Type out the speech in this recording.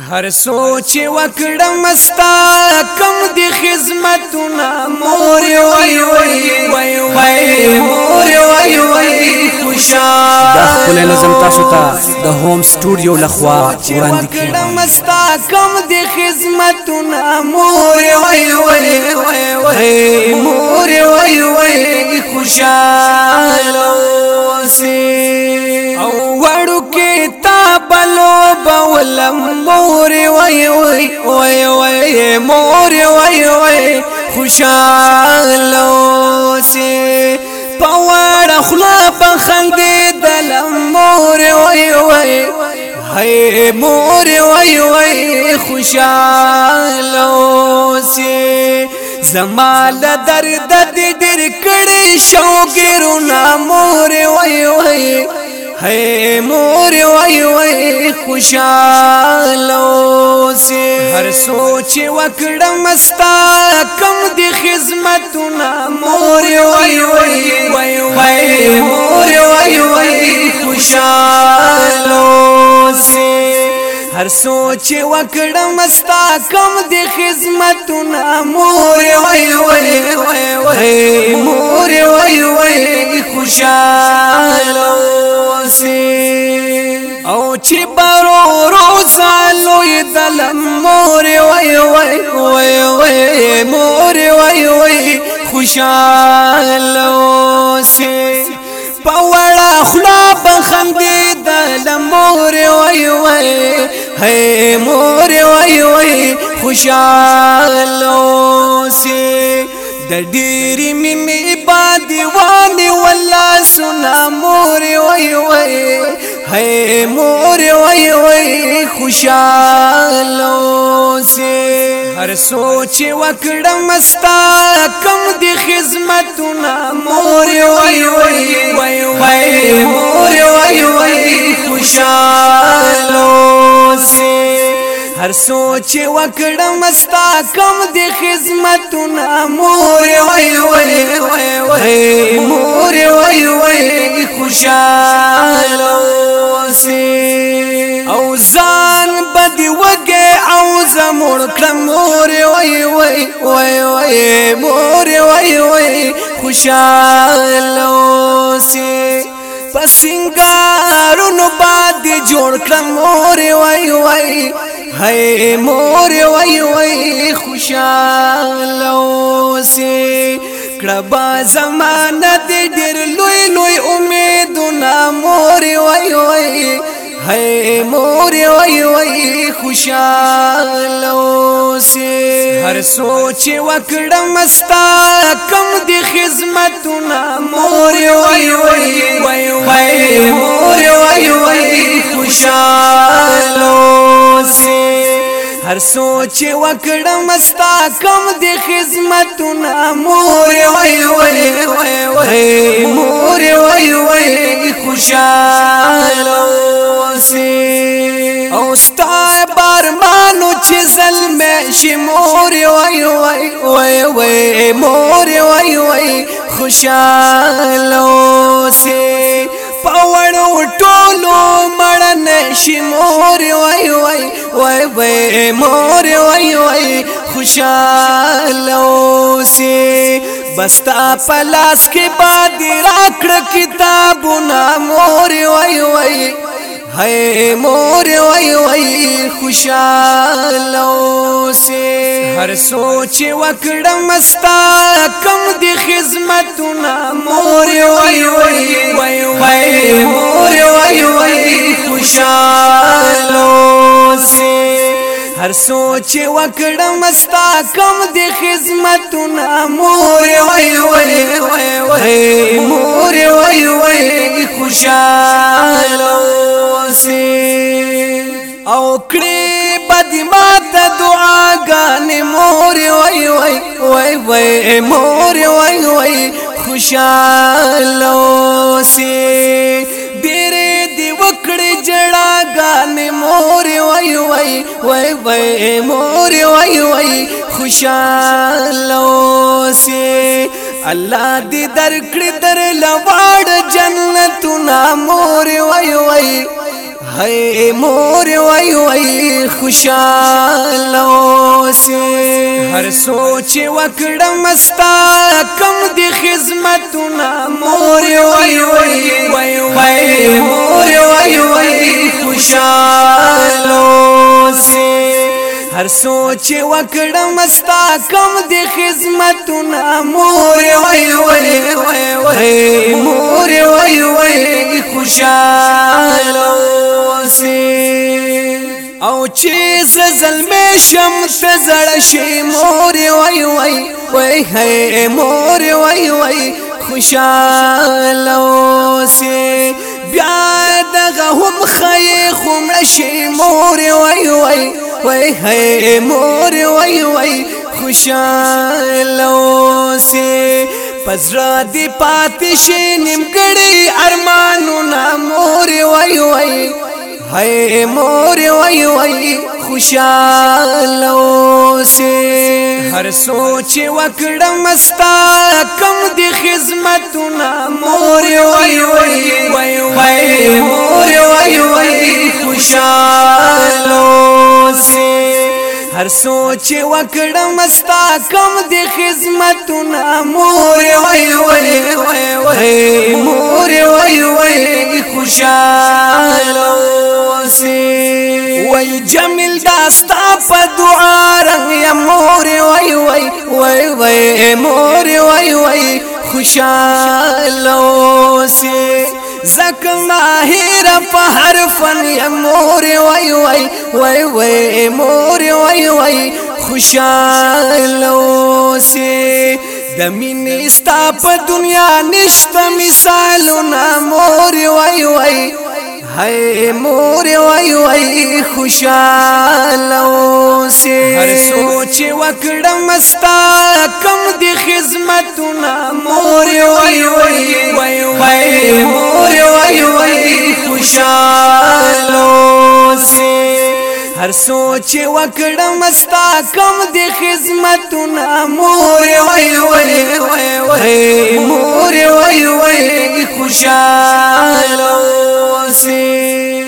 هر سوچ وکړم مستا کم دی خدمتونه مور وای وای وای وای مور وای وای خوشال د خپل نظم تاسو ته د هوم سټوډیو لخوا وړاندې کیږي مستا کم دی خدمتونه مور وای وای وای وای مور وای وای خوشال اوسې او وړو کې مور وای وای خوشاله سي پوار خلا په خند دل مور وای وای هاي مور وای وای خوشاله سي زمال درد دې ډېر کړې شوګرو نا مور وای وای هي مور وای وای خوشاله سي هر سوچ وکړم مستا کم دي خدمتونه مور وای وای وای وای مور وای وای خوشاله سي هر سوچ وکړم مستا کم دي خدمتونه مور وای وای وای وای مور وای وای خوشاله چې برو روزالوی دل مور وای وای وای وای مور وای وای خوشاله سي پوړه خلا بخم دې دل مور وای وای هي مور وای وای خوشاله سي د ډېرې مې باندې وانه ولا سنا مور وای وای ہے مور وای وای خوشحال اوسه هر سوچ وکړم مستا کم دی خدمتونه مور وای وای وای وای مور وای وای خوشحال اوسه هر سوچ وکړم مستا کم دی خدمتونه مور وای وای وای وای مور وای وای خوشحال سي او ځان بدی وګه او زمور کړم مور وای وای وای وای مور وای وای خوشاله سي پسنګارونو باندې جوړ کړم مور وای وای هي مور وای وای خوشاله سي کړه با زمانه دې ډېر لوی لوی امیدونه مور وای وای هي مور وای وای خوشاله اوسه هر سوچ وکړم مستا کم دي خدمتونه مور وای وای وای وای مور وای وای خوشاله اوسه هر سوچ وکړم مستا کم دی خدمتونه مور وای وای وای وای مور وای وای خوشاله سي او ستا بارمانو چې زلمه شي مور وای وای وای وای مور وای وای خوشاله سي پاوړو ټولو مړ نشي مور وای وای وای مور وای وای خوشاله اوسې بستا پلاس کې باد راکړ کتابونه مور وای وای ہے مور وای وای خوشاله اوسې هر سوچ وکړم مستا کم دي خدمتونه مور وای وای وای مور وای وای خوشاله هر سوچ وکړم ستا کم دی خدمتونه مور وای وای وای وای مور وای وای خوشاله اوسې او کړې بدی ماته دعاګانې مور وای وای وای وای مور وای وای خوشاله اوسې وای وای وای مور وای وای خوشاله اوسه الله دې درکړې در لواړ جنتونه مور وای وای هاي مور وای وای خوشاله اوسه هر سوچ وکړم مستا کم دي خدمتونه مور وای وای وای وای مور وای وای خوشاله هر سوچ وکړم مستا کم دی خدمتونه مور وای وای وای وای مور وای وای خوشاله اوسې او چې زلمې شم زړه شي مور وای وای وای هي مور وای وای خوشاله اوسې بیا دغه هم خی خمړه شي مور وای وای وای هی مور وای وای خوشاله اوسې پزرا دی پاتې شي نیمګړی ارمانونه مور وای وای هاي مور وای وای خوشاله اوسه هر سوچ وکړم مستا کم دی خدمتونه مور وای وای وای وای مور وای وای خوشاله اوسه هر سوچ وکړم مستا کم دی خدمتونه مور وای وای وای وای مور وای وای خوشاله سي وای جمیل داستا په دعا رنگ یا مور وای وای وای وای مور وای وای خوشاله سي زکم ناهر په هر فن یا مور وای وای وای وای مور وای وای خوشاله سي د مینې ستا په دنیا نشته مثالونه مور وای وای هاي مور وای وای خوشاله اوسه هر سوچ وکړم مستا کم دي خدمتونه مور وای وای وای مور وای وای خوشاله اوسه هر سوچ وکړم مستا کم دي خدمتونه مور وای وای وای مور وای وای خوشاله see